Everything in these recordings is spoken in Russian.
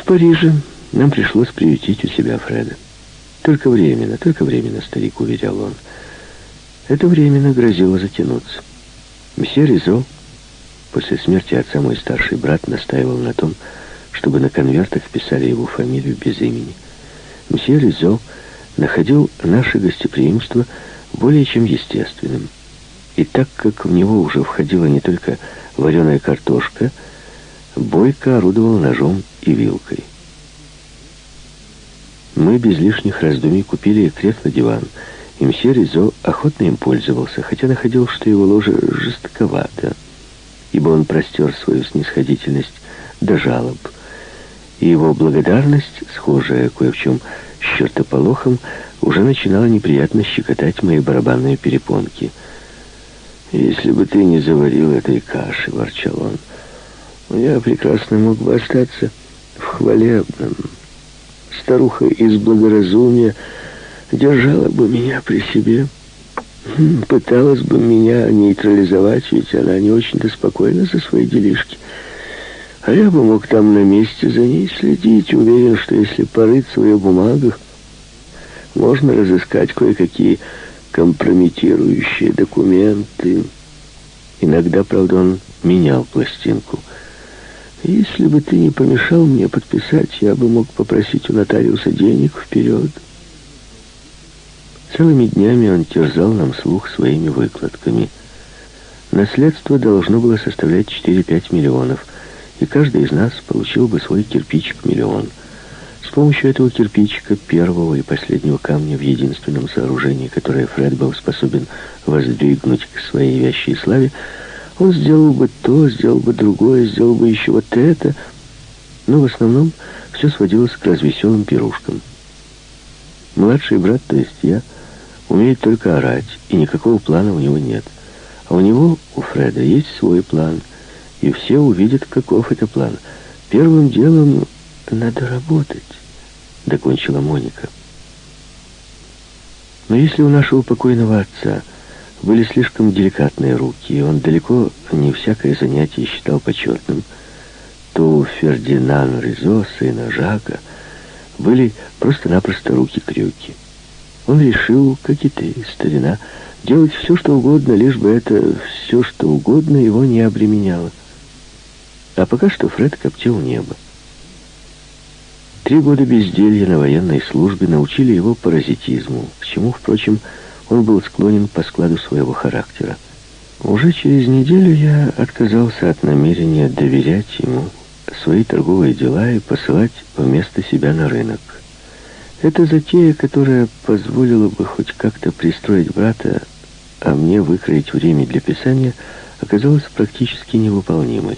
В Париже нам пришлось приютить у себя Фреда. Только временно, только временно, старик уверял он. Это временно грозило затянуться. Мсье Ризо, после смерти отца мой старший брат, настаивал на том, чтобы на конвертах писали его фамилию без имени. Мсье Ризо находил наше гостеприимство более чем естественным. И так как в него уже входила не только вареная картошка, Бойко орудовал ножом и вилкой. Мы без лишних раздумий купили кресло-диван, и мсье Ризо охотно им пользовался, хотя находил, что его ложе жестковато, ибо он простер свою снисходительность до жалоб, и его благодарность, схожая кое в чем с чертополохом, уже начинала неприятно щекотать мои барабанные перепонки. «Если бы ты не заварил этой каши», — ворчал он, — «я прекрасно мог бы остаться в хвалебном». Старуха из благоразумия держала бы меня при себе, пыталась бы меня нейтрализовать, ведь она не очень-то спокойна за свои делишки. А я бы мог там на месте за ней следить, уверен, что если порыться в ее бумагах, можно разыскать кое-какие компрометирующие документы. Иногда, правда, он менял пластинку. Если бы ты не помешал мне подписать, я бы мог попросить у нотариуса денег вперед. Целыми днями он терзал нам слух своими выкладками. Наследство должно было составлять 4-5 миллионов – и каждый из нас получил бы свой кирпичик-миллион. С помощью этого кирпичика, первого и последнего камня в единственном сооружении, которое Фред был способен воздвигнуть к своей вящей славе, он сделал бы то, сделал бы другое, сделал бы еще вот это, но в основном все сводилось к развеселым пирушкам. Младший брат, то есть я, умеет только орать, и никакого плана у него нет. А у него, у Фреда, есть свой план — и все увидят, каков это план. Первым делом надо работать, докончила Моника. Но если у нашего покойного отца были слишком деликатные руки, и он далеко не всякое занятие считал почетным, то у Фердинана Ризо, сына Жака, были просто-напросто руки-крюки. Он решил, как и ты, старина, делать все, что угодно, лишь бы это все, что угодно, его не обременяло. А пока что Фред коптил небо. Три года безделья на военной службе научили его паразитизму, к чему, впрочем, он был склонен по складу своего характера. Уже через неделю я отказался от намерения доверять ему свои торговые дела и посылать вместо себя на рынок. Эта затея, которая позволила бы хоть как-то пристроить брата, а мне выкроить время для писания, оказалась практически невыполнимой.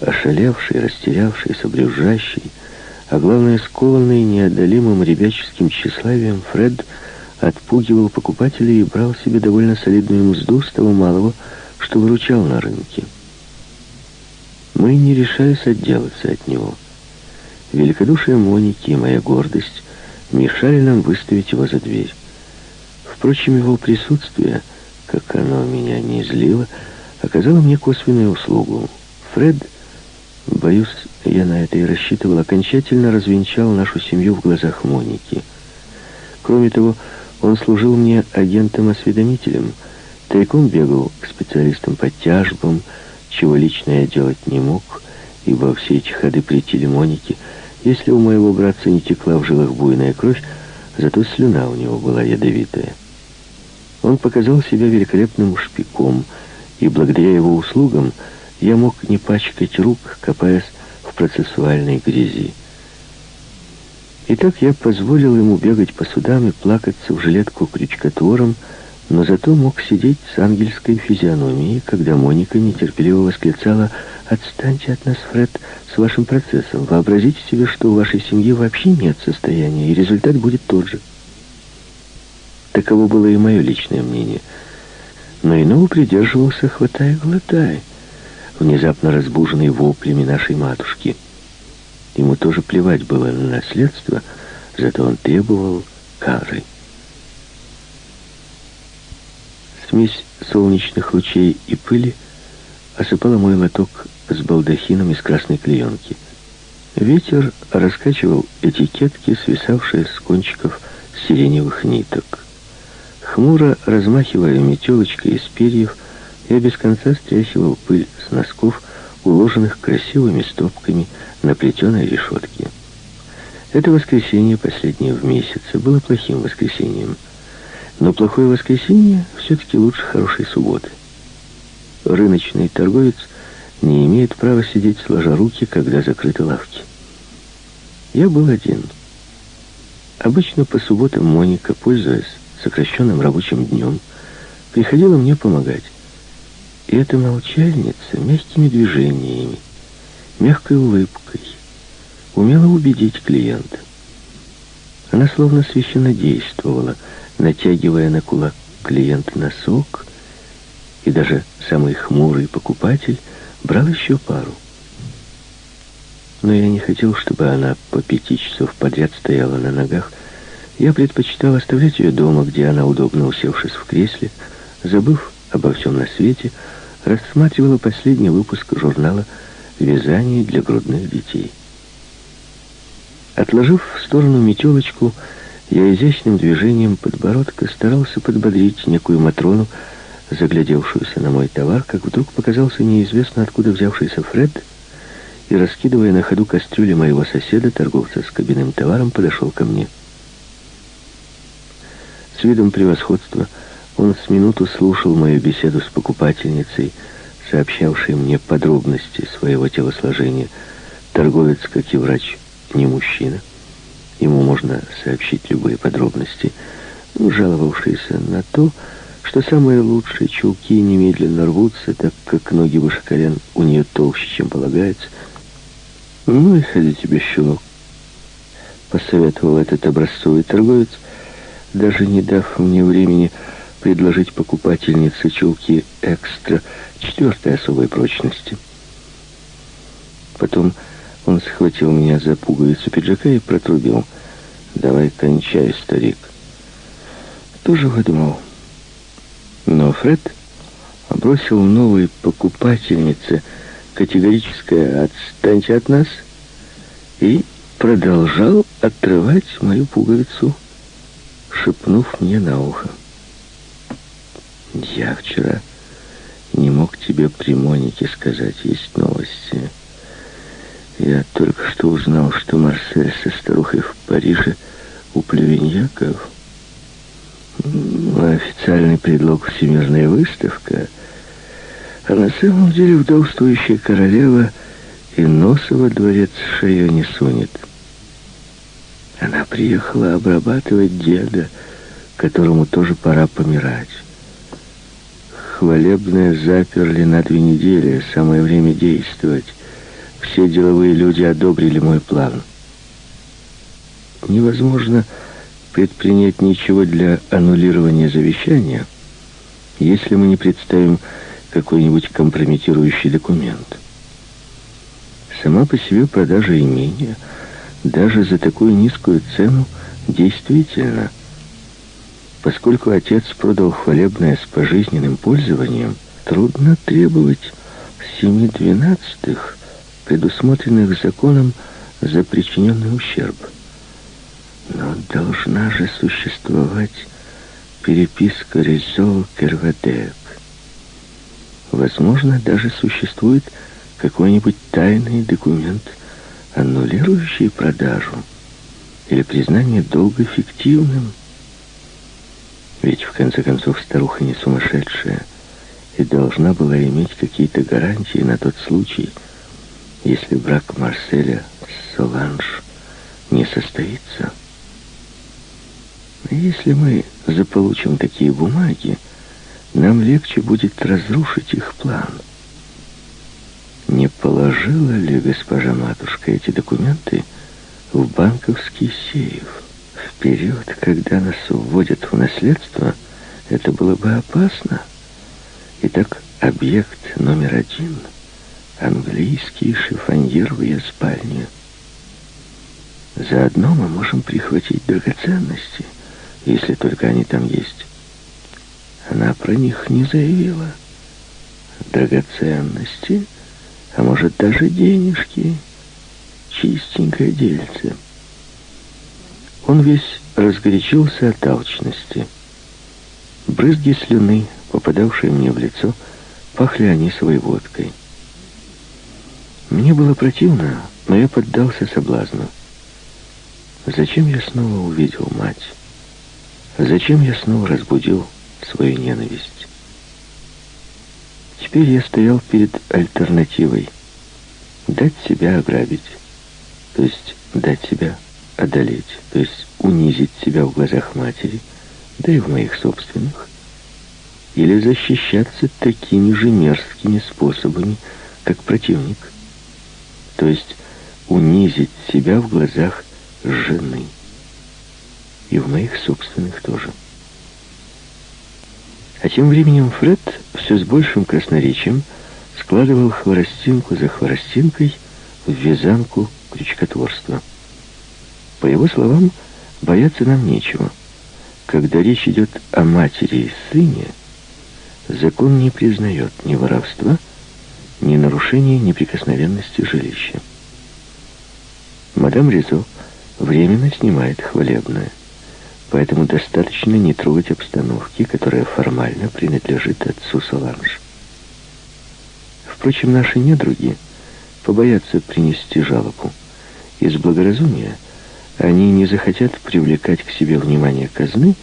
Ошалевший, растерявшийся, брюзжащий, а главное, скованный неодолимым ребяческим тщеславием, Фред отпугивал покупателей и брал себе довольно солидную мзду с того малого, что выручал на рынке. Мы не решались отделаться от него. Великодушие Моники и моя гордость мешали нам выставить его за дверь. Впрочем, его присутствие, как оно меня не злило, оказало мне косвенную услугу. Фред Боюсь, я на это и рассчитывал, окончательно развенчал нашу семью в глазах Моники. Кроме того, он служил мне агентом-осведомителем, тайком бегал к специалистам по тяжбам, чего лично я делать не мог, ибо все эти ходы претили Монике. Если у моего братца не текла в жилах буйная кровь, зато слюна у него была ядовитая. Он показал себя великолепным шпиком, и благодаря его услугам я мог не пачкать рук, копаясь в процессуальной грязи. Итак, я позволил ему бегать по судам и плакаться в жилетку крючкотвором, но зато мог сидеть с ангельской физиономией, когда Моника нетерпеливо восклицала «Отстаньте от нас, Фред, с вашим процессом. Вообразите себе, что у вашей семьи вообще нет состояния, и результат будет тот же». Таково было и мое личное мнение. Но иного придерживался «хватай-глотай» внезапно разбуженный воплями нашей матушки. Ему тоже плевать было на наследство, зато он требовал кары. Смесь солнечных лучей и пыли осыпала мой лоток с балдахином из красной клеенки. Ветер раскачивал этикетки, свисавшие с кончиков сиреневых ниток. Хмуро размахивая метелочкой из перьев, я без конца стряхивал пыль с носков, уложенных красивыми стопками на плетеной решетке. Это воскресенье, последнее в месяце, было плохим воскресеньем. Но плохое воскресенье все-таки лучше хорошей субботы. Рыночный торговец не имеет права сидеть сложа руки, когда закрыты лавки. Я был один. Обычно по субботам Моника, пользуясь сокращенным рабочим днем, приходила мне помогать. И эта молчальница мягкими движениями, мягкой улыбкой умела убедить клиента. Она словно священно действовала, натягивая на кулак клиента носок, и даже самый хмурый покупатель брал еще пару. Но я не хотел, чтобы она по пяти часов подряд стояла на ногах. Я предпочитал оставлять ее дома, где она, удобно усевшись в кресле, забыв обо всем на свете, рассматривала последний выпуск журнала «Вязание для грудных детей». Отложив в сторону метелочку, я изящным движением подбородка старался подбодрить некую Матрону, заглядевшуюся на мой товар, как вдруг показался неизвестно откуда взявшийся Фред и, раскидывая на ходу кастрюли моего соседа, торговца с кабинным товаром, подошел ко мне. С видом превосходства он с минуту слушал мою беседу с покупательницей, сообщавшей мне подробности своего телосложения. Торговец, как и врач, не мужчина. Ему можно сообщить любые подробности, ну, жаловавшийся на то, что самые лучшие чулки немедленно рвутся, так как ноги выше колен у нее толще, чем полагается. «Ну и ходи тебе, щелок», — посоветовал этот образцовый торговец, даже не дав мне времени предложить покупательнице чулки экстра четвертой особой прочности. Потом он схватил меня за пуговицу пиджака и протрубил. «Давай кончай, старик». Тоже выдумал. Но Фред бросил новой покупательнице категорическое «отстаньте от нас» и продолжал отрывать мою пуговицу, шепнув мне на ухо. Я вчера не мог тебе при Монике сказать, есть новости. Я только что узнал, что Марсель со старухой в Париже у плевеньяков. Официальный предлог всемирная выставка, а на самом деле вдовствующая королева и носа во дворец шею не сунет. Она приехала обрабатывать деда, которому тоже пора помирать. Хвалебное заперли на две недели, самое время действовать. Все деловые люди одобрили мой план. Невозможно предпринять ничего для аннулирования завещания, если мы не представим какой-нибудь компрометирующий документ. Сама по себе продажа имения, даже за такую низкую цену, действительно – Поскольку отец продал хвалебное с пожизненным пользованием, трудно требовать семи двенадцатых, предусмотренных законом за причиненный ущерб. Но должна же существовать переписка Резол Кервадек. Возможно, даже существует какой-нибудь тайный документ, аннулирующий продажу или признание долга фиктивным. Ведь, в конце концов, старуха не сумасшедшая и должна была иметь какие-то гарантии на тот случай, если брак Марселя с Соланж не состоится. Если мы заполучим такие бумаги, нам легче будет разрушить их план. Не положила ли госпожа матушка эти документы в банковский сейф? Период, когда нас вводят в наследство, это было бы опасно. Итак, объект номер один — английский шифоньер в ее спальне. Заодно мы можем прихватить драгоценности, если только они там есть. Она про них не заявила. Драгоценности, а может даже денежки. чистенькое дельце. Он весь разгорячился от алчности. Брызги слюны, попадавшие мне в лицо, пахли они своей водкой. Мне было противно, но я поддался соблазну. Зачем я снова увидел мать? Зачем я снова разбудил свою ненависть? Теперь я стоял перед альтернативой. Дать себя ограбить, то есть дать себя одолеть, то есть унизить себя в глазах матери, да и в моих собственных, или защищаться такими же мерзкими способами, как противник, то есть унизить себя в глазах жены и в моих собственных тоже. А тем временем Фред все с большим красноречием складывал хворостинку за хворостинкой в вязанку крючкотворства. По его словам, бояться нам нечего. Когда речь идет о матери и сыне, закон не признает ни воровства, ни нарушения неприкосновенности жилища. Мадам Ризо временно снимает хвалебное. Поэтому достаточно не трогать обстановки, которая формально принадлежит отцу Соланж. Впрочем, наши недруги побоятся принести жалобу. Из благоразумия они не захотят привлекать к себе внимание казны,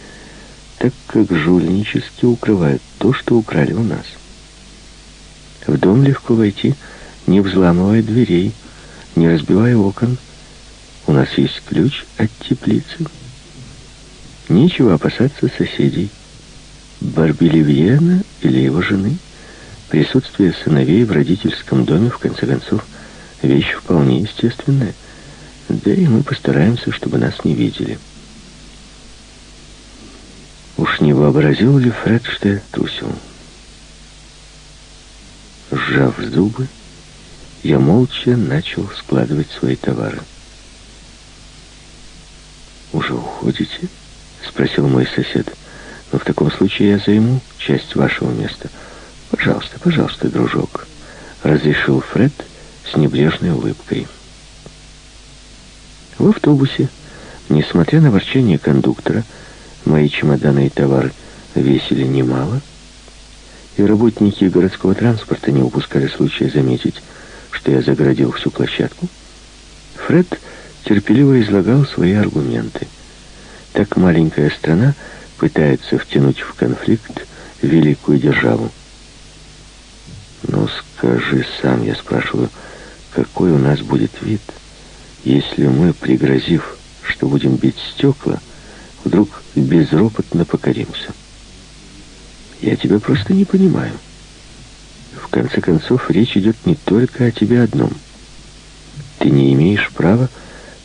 так как жульнически укрывают то, что украли у нас. В дом легко войти, не взламывая дверей, не разбивая окон. У нас есть ключ от теплицы. Нечего опасаться соседей. Барбилевьена или его жены. Присутствие сыновей в родительском доме, в конце концов, вещь вполне естественная. Да и мы постараемся, чтобы нас не видели. Уж не вообразил ли Фред, что я трусил? Сжав зубы, я молча начал складывать свои товары. «Уже уходите?» — спросил мой сосед. «Но в таком случае я займу часть вашего места». «Пожалуйста, пожалуйста, дружок», — разрешил Фред с небрежной улыбкой. В автобусе, несмотря на ворчание кондуктора, мои чемоданы и товары весили немало, и работники городского транспорта не упускали случая заметить, что я загородил всю площадку, Фред терпеливо излагал свои аргументы. Так маленькая страна пытается втянуть в конфликт великую державу. «Ну, скажи сам, я спрашиваю, какой у нас будет вид, если мы, пригрозив, что будем бить стекла, вдруг безропотно покоримся? Я тебя просто не понимаю. В конце концов, речь идет не только о тебе одном. Ты не имеешь права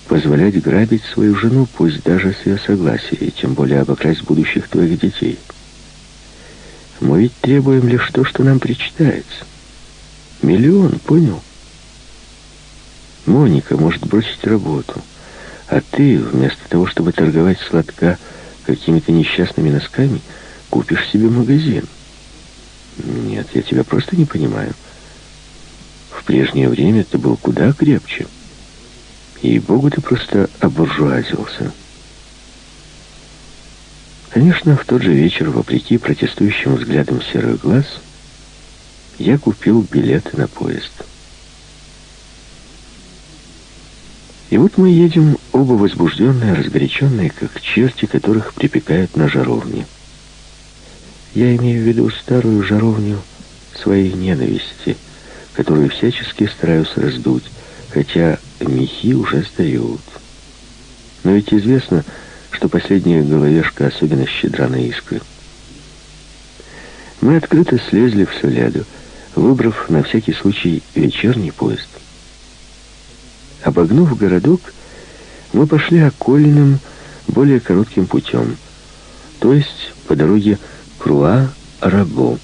позволять грабить свою жену, пусть даже с ее согласия, тем более обокрасть будущих твоих детей. Мы ведь требуем лишь то, что нам причитается. Миллион, понял? Моника может бросить работу, а ты, вместо того, чтобы торговать сладка какими-то несчастными носками, купишь себе магазин. Нет, я тебя просто не понимаю. В прежнее время ты был куда крепче. И богу ты просто обуржуазился. Конечно, в тот же вечер, вопреки протестующим взглядам серых глаз, я купил билеты на поезд. И вот мы едем, оба возбужденные, разгоряченные, как черти, которых припекают на жаровне. Я имею в виду старую жаровню своей ненависти, которую всячески стараюсь раздуть, хотя мехи уже сдают. Но ведь известно, что последняя головешка особенно щедра на искры. Мы открыто слезли в Соляду, выбрав на всякий случай вечерний поезд. Обогнув городок, мы пошли окольным, более коротким путем, то есть по дороге Круа-Рабо,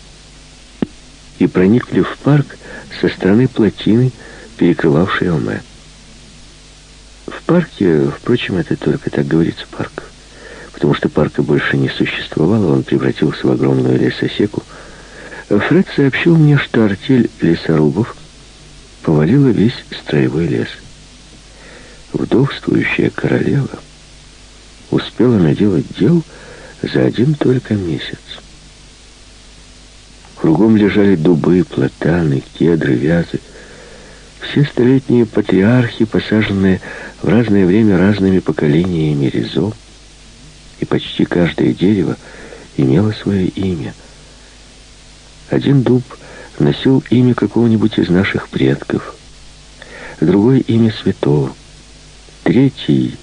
и проникли в парк со стороны плотины, перекрывавшей Оме. В парке, впрочем, это только так говорится парк, потому что парка больше не существовало, он превратился в огромную лесосеку. Фред сообщил мне, что артель лесорубов повалила весь строевой лес. Вдовствующая королева успела наделать дел за один только месяц. Кругом лежали дубы, платаны, кедры, вязы. Все столетние патриархи, посаженные в разное время разными поколениями резо, и почти каждое дерево имело свое имя. Один дуб носил имя какого-нибудь из наших предков, другой — имя святого, третий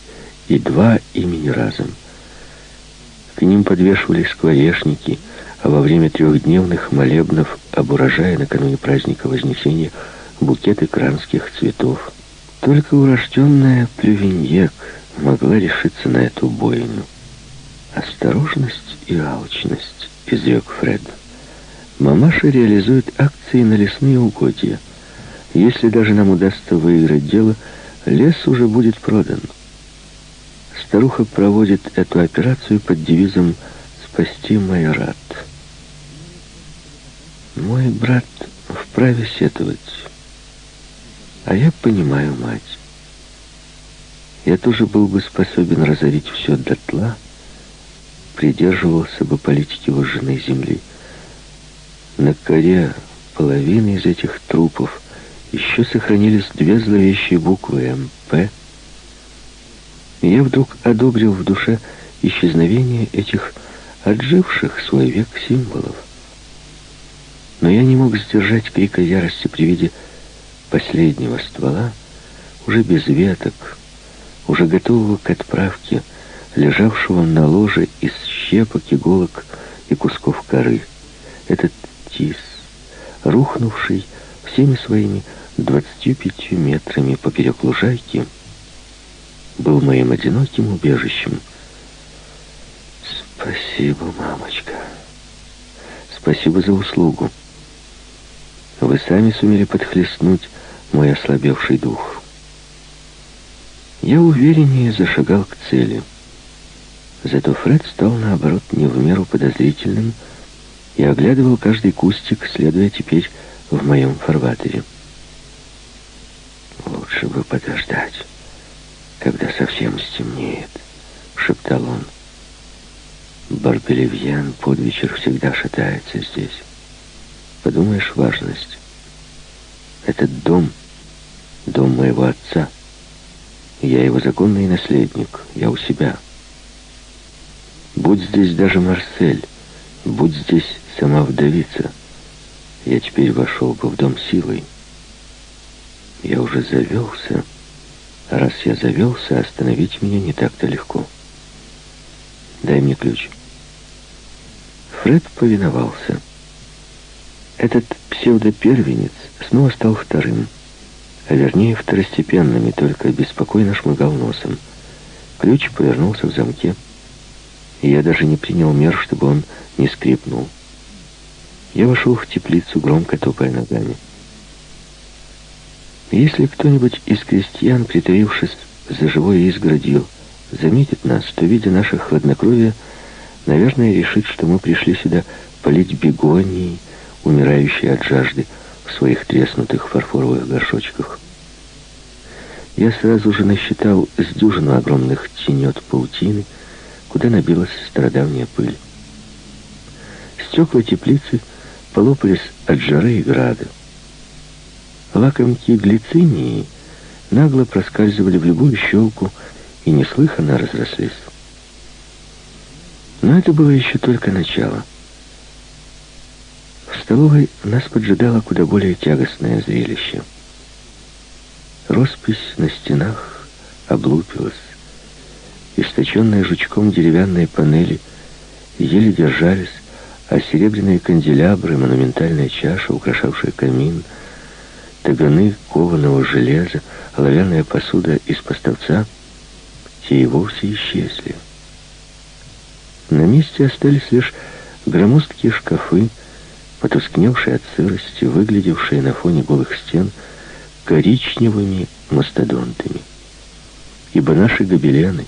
и два имени разом. К ним подвешивали скворечники, а во время трехдневных молебнов об урожае накануне праздника Вознесения букеты кранских цветов. Только урожденная Плювиньек могла решиться на эту бойню. «Осторожность и алчность», — изрек Фред. «Мамаша реализует акции на лесные угодья. Если даже нам удастся выиграть дело, лес уже будет продан». Старуха проводит эту операцию под девизом «Спасти Майорат». Мой брат вправе сетовать, а я понимаю мать. Я тоже был бы способен разорить все дотла, придерживался бы политики жены земли. На коре половины из этих трупов еще сохранились две зловещие буквы «МП», и я вдруг одобрил в душе исчезновение этих отживших свой век символов. Но я не мог сдержать крика ярости при виде последнего ствола, уже без веток, уже готового к отправке, лежавшего на ложе из щепок, иголок и кусков коры. Этот тис, рухнувший всеми своими двадцатью пятью метрами поперек лужайки, был моим одиноким убежищем. Спасибо, мамочка. Спасибо за услугу. Вы сами сумели подхлестнуть мой ослабевший дух. Я увереннее зашагал к цели. Зато Фред стал, наоборот, не в меру подозрительным и оглядывал каждый кустик, следуя теперь в моем фарватере. Лучше бы подождать когда совсем стемнеет», — шептал он. «Барбелевьян под вечер всегда шатается здесь. Подумаешь, важность. Этот дом — дом моего отца. Я его законный наследник, я у себя. Будь здесь даже Марсель, будь здесь сама вдовица, я теперь вошел бы в дом силой. Я уже завелся» Раз я завелся, остановить меня не так-то легко. Дай мне ключ. Фред повиновался. Этот псевдопервенец снова стал вторым, а вернее второстепенным, и только беспокойно шмыгал носом. Ключ повернулся в замке, и я даже не принял мер, чтобы он не скрипнул. Я вошел в теплицу, громко топая ногами. Если кто-нибудь из крестьян, притаившись за живой изгородью, заметит нас, то, видя наше хладнокровие, наверное, решит, что мы пришли сюда полить бегонии, умирающие от жажды в своих треснутых фарфоровых горшочках. Я сразу же насчитал с дюжину огромных тенет паутины, куда набилась стародавняя пыль. Стекла теплицы полопались от жары и града. Лакомки глицинии нагло проскальзывали в любую щелку и неслыханно разрослись. Но это было еще только начало. В столовой нас поджидало куда более тягостное зрелище. Роспись на стенах облупилась. Источенные жучком деревянные панели еле держались, а серебряные канделябры, монументальная чаша, украшавшая камин — таганы кованого железа, оловянная посуда из поставца, те и вовсе исчезли. На месте остались лишь громоздкие шкафы, потускневшие от сырости, выглядевшие на фоне голых стен коричневыми мастодонтами. Ибо наши гобелены,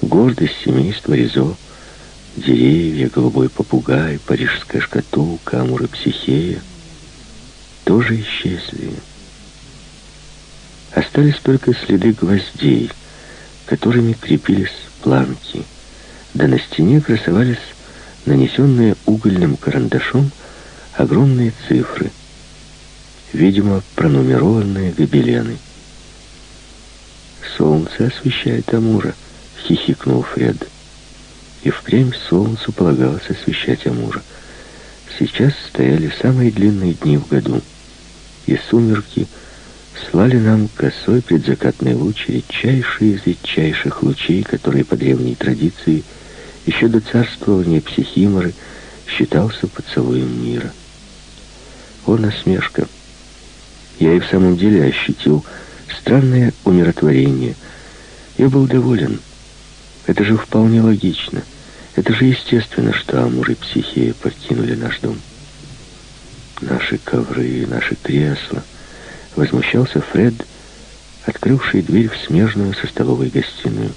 гордость семейства Ризо, деревья, голубой попугай, парижская шкатулка, амуры психея, тоже исчезли. Остались только следы гвоздей, которыми крепились планки, да на стене красовались нанесенные угольным карандашом огромные цифры, видимо, пронумерованные гобелены. «Солнце освещает Амура», — хихикнул Фред. И впрямь солнцу полагалось освещать Амура. Сейчас стояли самые длинные дни в году, и сумерки слали нам косой предзакатный луч, редчайший из редчайших лучей, которые по древней традиции еще до царствования психиморы считался поцелуем мира. О, насмешка! Я и в самом деле ощутил странное умиротворение. Я был доволен. Это же вполне логично. Это же естественно, что Амур и Психея покинули наш дом. Наши ковры, наши кресла. Возмущался Фред, открывший дверь в смежную со столовой гостиную.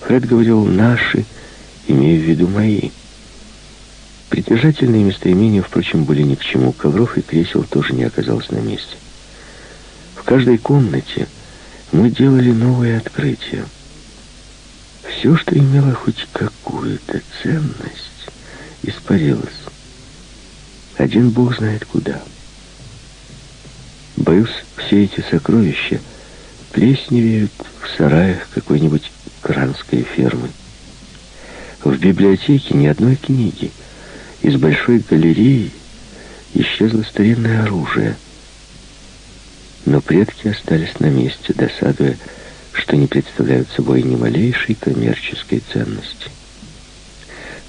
Фред говорил «наши», имея в виду «мои». Притяжательные местоимения, впрочем, были ни к чему. Ковров и кресел тоже не оказалось на месте. В каждой комнате мы делали новые открытия. Все, что имело хоть какую-то ценность, испарилось. Один бог знает куда. Боюсь, все эти сокровища плесневеют в сараях какой-нибудь кранской фермы. В библиотеке ни одной книги. Из большой галереи исчезло старинное оружие. Но предки остались на месте, досадуя, что не представляют собой ни малейшей коммерческой ценности.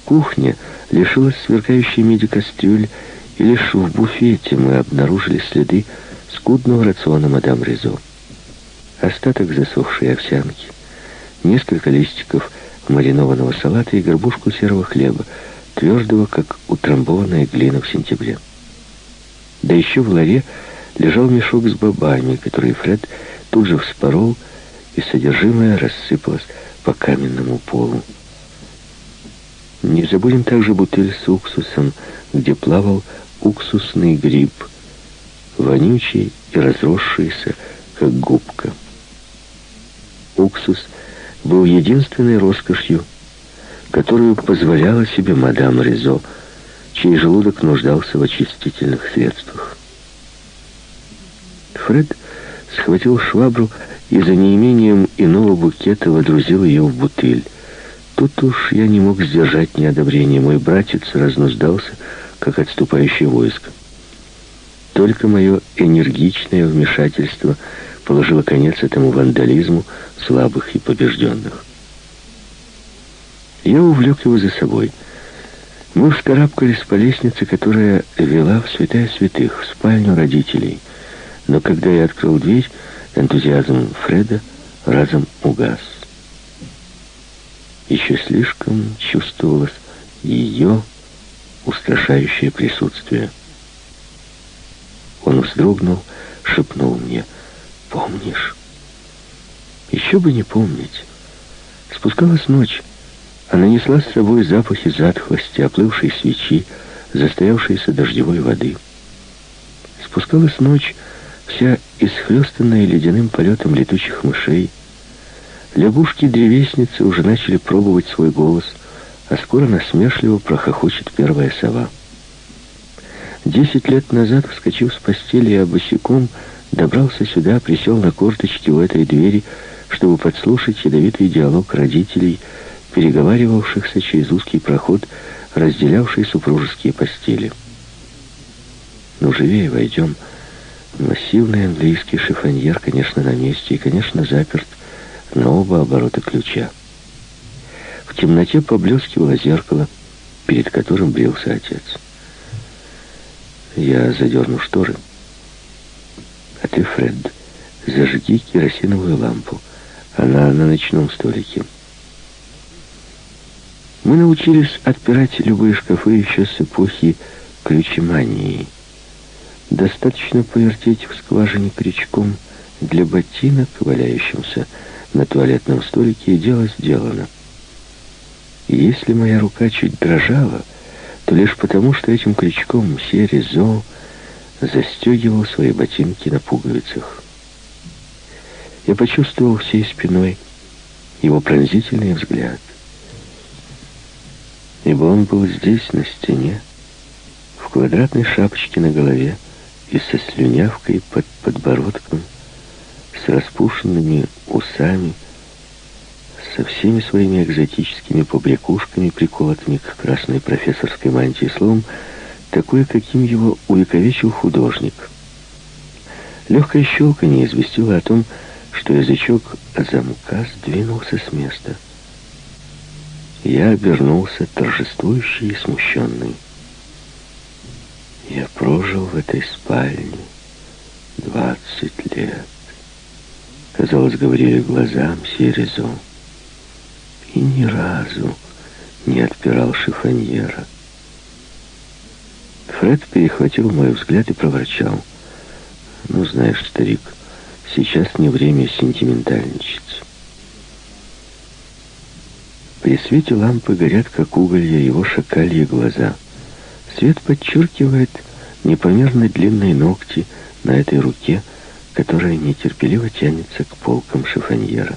Кухня лишилась сверкающей меди кастрюль, и лишь в буфете мы обнаружили следы скудного рациона мадам Ризо. Остаток засохшей овсянки, несколько листиков маринованного салата и горбушку серого хлеба, твердого, как утрамбованная глина в сентябре. Да еще в ларе лежал мешок с бобами, который Фред тут же вспорол, и содержимое рассыпалось по каменному полу. Не забудем также бутыль с уксусом, где плавал уксусный гриб, вонючий и разросшийся, как губка. Уксус был единственной роскошью, которую позволяла себе мадам Ризо, чей желудок нуждался в очистительных средствах. Фред схватил швабру и за неимением иного букета водрузил ее в бутыль. Тут уж я не мог сдержать неодобрения. Мой братец разнуждался, как отступающее войско. Только мое энергичное вмешательство положило конец этому вандализму слабых и побежденных. Я увлек его за собой. Мы вскарабкались по лестнице, которая вела в святая святых, в спальню родителей. Но когда я открыл дверь, энтузиазм Фреда разом угас. Еще слишком чувствовалось ее устрашающее присутствие. Он вздрогнул, шепнул мне, «Помнишь?» Еще бы не помнить. Спускалась ночь. Она несла с собой запахи затхлости, оплывшей свечи, застоявшейся дождевой воды. Спускалась ночь, вся исхлестанная ледяным полетом летучих мышей. Лягушки-древесницы уже начали пробовать свой голос, а скоро насмешливо прохохочет первая сова. Десять лет назад, вскочив с постели и босиком, добрался сюда, присел на корточки у этой двери, чтобы подслушать ядовитый диалог родителей, переговаривавшихся через узкий проход, разделявший супружеские постели. «Ну, живее войдем». Массивный английский шифоньер, конечно, на месте и, конечно, заперт на оба оборота ключа. В темноте поблескивало зеркало, перед которым брился отец. Я задерну шторы. А ты, Фред, зажги керосиновую лампу. Она на ночном столике. Мы научились отпирать любые шкафы еще с эпохи ключемании. Достаточно повертеть в скважине крючком для ботинок, валяющимся на туалетном столике, и дело сделано. И если моя рука чуть дрожала, то лишь потому, что этим крючком Серезо застегивал свои ботинки на пуговицах. Я почувствовал всей спиной его пронзительный взгляд. Ибо он был здесь, на стене, в квадратной шапочке на голове и со слюнявкой под подбородком, с распушенными усами, со всеми своими экзотическими побрякушками, приколотыми к красной профессорской мантии, словом, такой, каким его увековечил художник. Легкое щелканье известило о том, что язычок замка сдвинулся с места. Я обернулся, торжествующий и смущенный. Я прожил в этой спальне двадцать лет. Казалось, говорили глазам Серезо. И ни разу не отпирал шифоньера. Фред перехватил мой взгляд и проворчал. «Ну, знаешь, старик, сейчас не время сентиментальничать». При свете лампы горят, как уголья, его шакальи глаза. Свет подчеркивает непомерно длинные ногти на этой руке, которая нетерпеливо тянется к полкам шифоньера.